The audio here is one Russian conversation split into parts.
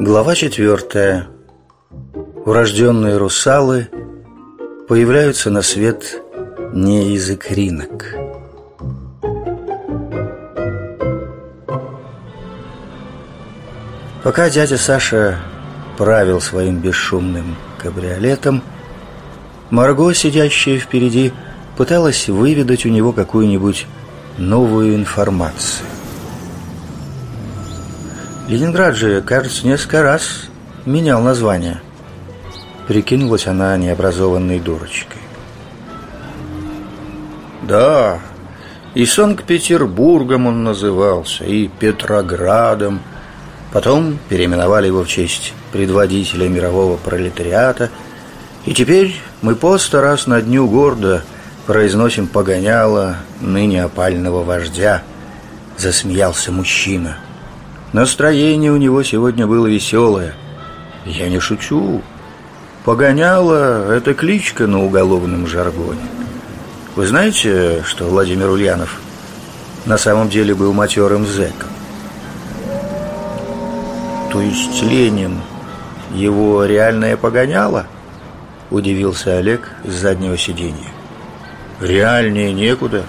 Глава четвертая. Урожденные русалы появляются на свет не из икринок. Пока дядя Саша правил своим бесшумным кабриолетом, Марго, сидящая впереди, пыталась выведать у него какую-нибудь новую информацию. Ленинград же, кажется, несколько раз менял название. Прикинулась она необразованной дурочкой. Да, и Санкт-Петербургом он назывался, и Петроградом. Потом переименовали его в честь предводителя мирового пролетариата. И теперь мы по сто раз на дню гордо произносим погоняло ныне опального вождя. Засмеялся мужчина. Настроение у него сегодня было веселое. Я не шучу. Погоняло – это кличка на уголовном жаргоне. Вы знаете, что Владимир Ульянов на самом деле был матерым зэком? То есть Ленин его реальное погоняло? Удивился Олег с заднего сиденья. Реальнее некуда.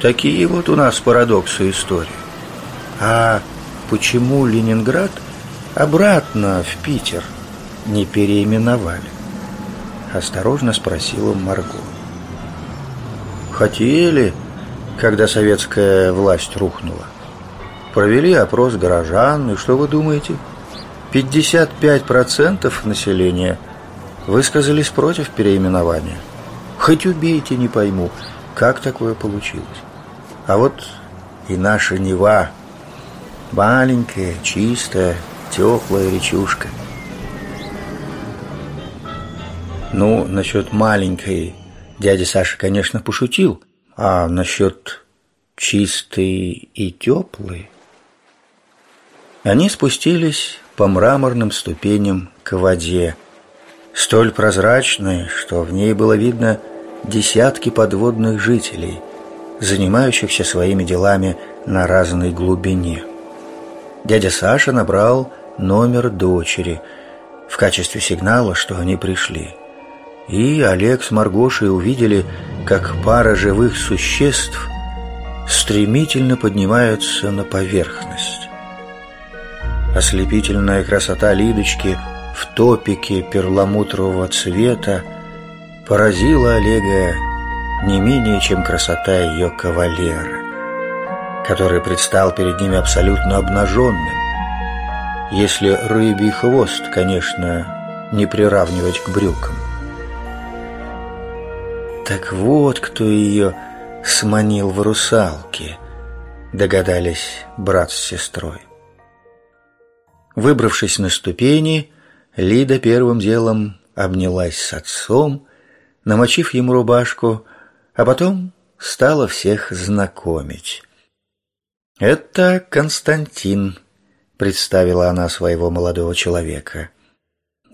Такие вот у нас парадоксы истории. А почему Ленинград обратно в Питер не переименовали? Осторожно спросила Марго. Хотели, когда советская власть рухнула. Провели опрос горожан, и что вы думаете? 55% населения высказались против переименования. Хоть убейте, не пойму, как такое получилось. А вот и наша Нева – Маленькая, чистая, теплая речушка. Ну, насчет маленькой дядя Саша, конечно, пошутил, а насчет чистой и теплой... Они спустились по мраморным ступеням к воде, столь прозрачной, что в ней было видно десятки подводных жителей, занимающихся своими делами на разной глубине – дядя Саша набрал номер дочери в качестве сигнала, что они пришли. И Олег с Маргошей увидели, как пара живых существ стремительно поднимаются на поверхность. Ослепительная красота Лидочки в топике перламутрового цвета поразила Олега не менее, чем красота ее кавалера который предстал перед ними абсолютно обнаженным. Если рыбий хвост, конечно, не приравнивать к брюкам. Так вот, кто ее сманил в русалке, догадались брат с сестрой. Выбравшись на ступени, Лида первым делом обнялась с отцом, намочив ему рубашку, а потом стала всех знакомить. «Это Константин», — представила она своего молодого человека.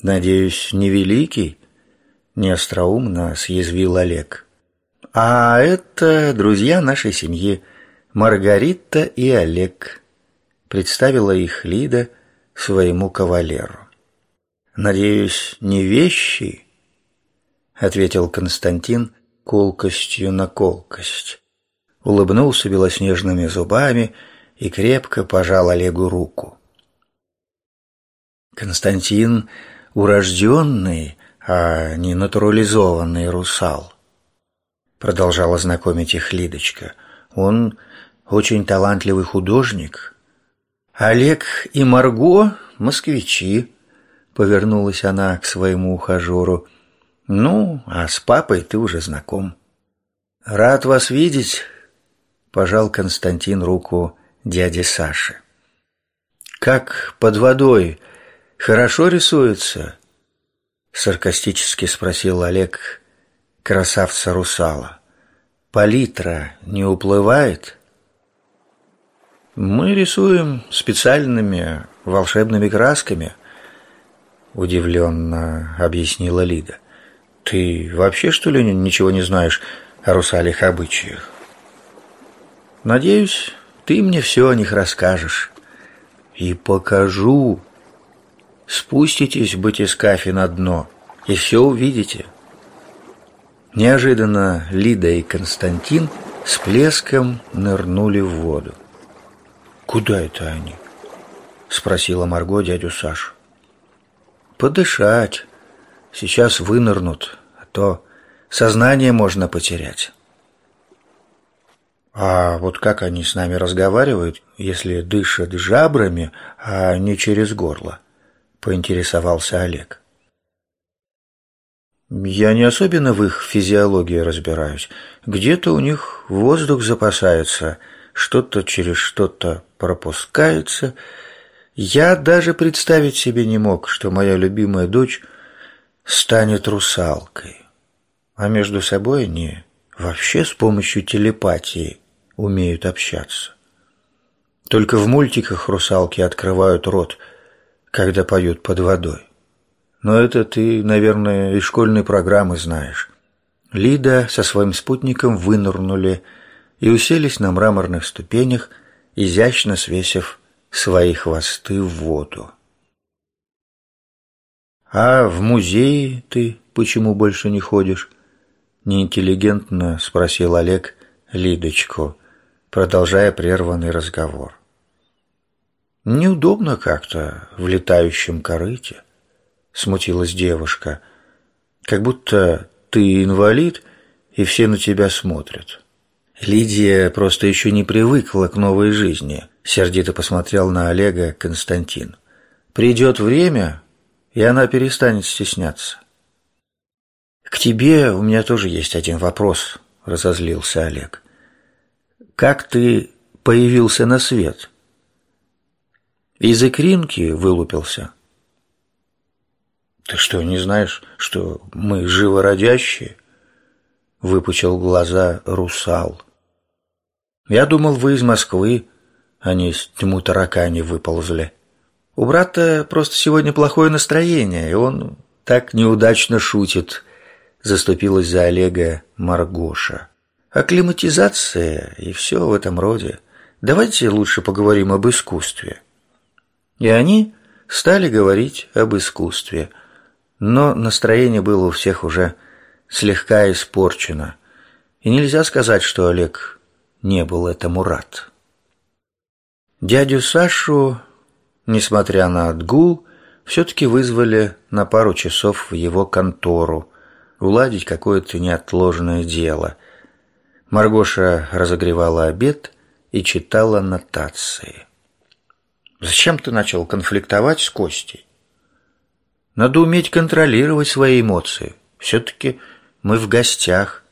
«Надеюсь, не великий?» — не остроумно съязвил Олег. «А это друзья нашей семьи, Маргарита и Олег», — представила их Лида своему кавалеру. «Надеюсь, не вещи?» — ответил Константин колкостью на колкость улыбнулся белоснежными зубами и крепко пожал Олегу руку. Константин — урожденный, а не натурализованный русал. Продолжала знакомить их Лидочка. Он очень талантливый художник. Олег и Марго — москвичи, повернулась она к своему ухажеру. Ну, а с папой ты уже знаком. Рад вас видеть, пожал Константин руку дяде Саше. «Как под водой? Хорошо рисуется?» Саркастически спросил Олег красавца-русала. «Палитра не уплывает?» «Мы рисуем специальными волшебными красками», — удивленно объяснила Лида. «Ты вообще, что ли, ничего не знаешь о русалих обычаях?» Надеюсь, ты мне все о них расскажешь. И покажу. спуститесь в батискафе на дно и все увидите. Неожиданно Лида и Константин с плеском нырнули в воду. «Куда это они?» — спросила Марго дядю Сашу. «Подышать. Сейчас вынырнут, а то сознание можно потерять». А вот как они с нами разговаривают, если дышат жабрами, а не через горло? Поинтересовался Олег. Я не особенно в их физиологии разбираюсь. Где-то у них воздух запасается, что-то через что-то пропускается. Я даже представить себе не мог, что моя любимая дочь станет русалкой. А между собой они вообще с помощью телепатии умеют общаться. Только в мультиках русалки открывают рот, когда поют под водой. Но это ты, наверное, из школьной программы знаешь. Лида со своим спутником вынырнули и уселись на мраморных ступенях, изящно свесив свои хвосты в воду. «А в музей ты почему больше не ходишь?» Неинтеллигентно спросил Олег Лидочку, продолжая прерванный разговор. «Неудобно как-то в летающем корыте», — смутилась девушка, «как будто ты инвалид, и все на тебя смотрят». Лидия просто еще не привыкла к новой жизни, сердито посмотрел на Олега Константин. «Придет время, и она перестанет стесняться». «К тебе у меня тоже есть один вопрос», — разозлился Олег. Как ты появился на свет? Из икринки вылупился? Ты что, не знаешь, что мы живородящие? Выпучил глаза русал. Я думал, вы из Москвы, а не из тьму таракани выползли. У брата просто сегодня плохое настроение, и он так неудачно шутит, заступилась за Олега Маргоша. Акклиматизация и все в этом роде. Давайте лучше поговорим об искусстве. И они стали говорить об искусстве, но настроение было у всех уже слегка испорчено, и нельзя сказать, что Олег не был этому рад. Дядю Сашу, несмотря на отгул, все-таки вызвали на пару часов в его контору, уладить какое-то неотложное дело – Маргоша разогревала обед и читала нотации. «Зачем ты начал конфликтовать с Костей? Надо уметь контролировать свои эмоции. Все-таки мы в гостях».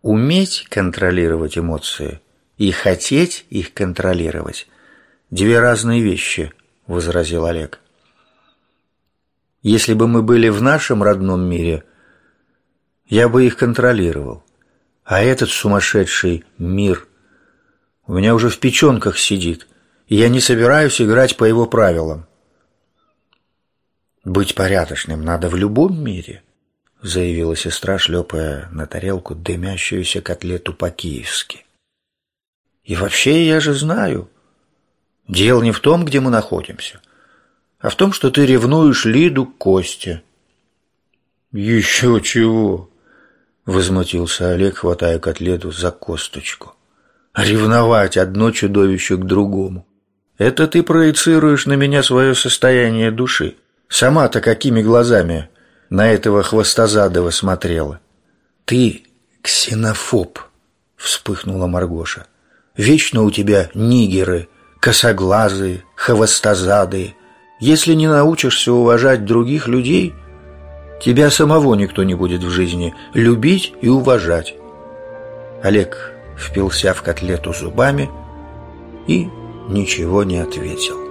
Уметь контролировать эмоции и хотеть их контролировать – две разные вещи, – возразил Олег. Если бы мы были в нашем родном мире, я бы их контролировал. А этот сумасшедший мир у меня уже в печенках сидит, и я не собираюсь играть по его правилам. «Быть порядочным надо в любом мире», — заявила сестра, шлепая на тарелку дымящуюся котлету по-киевски. «И вообще я же знаю. Дело не в том, где мы находимся, а в том, что ты ревнуешь Лиду к Косте». «Еще чего!» Возмутился Олег, хватая котлету за косточку. Ревновать одно чудовище к другому. Это ты проецируешь на меня свое состояние души. Сама-то какими глазами на этого хвостозадого смотрела? Ты ксенофоб, вспыхнула Маргоша. Вечно у тебя нигеры, косоглазые, хвостозадые. Если не научишься уважать других людей, Тебя самого никто не будет в жизни любить и уважать. Олег впился в котлету зубами и ничего не ответил.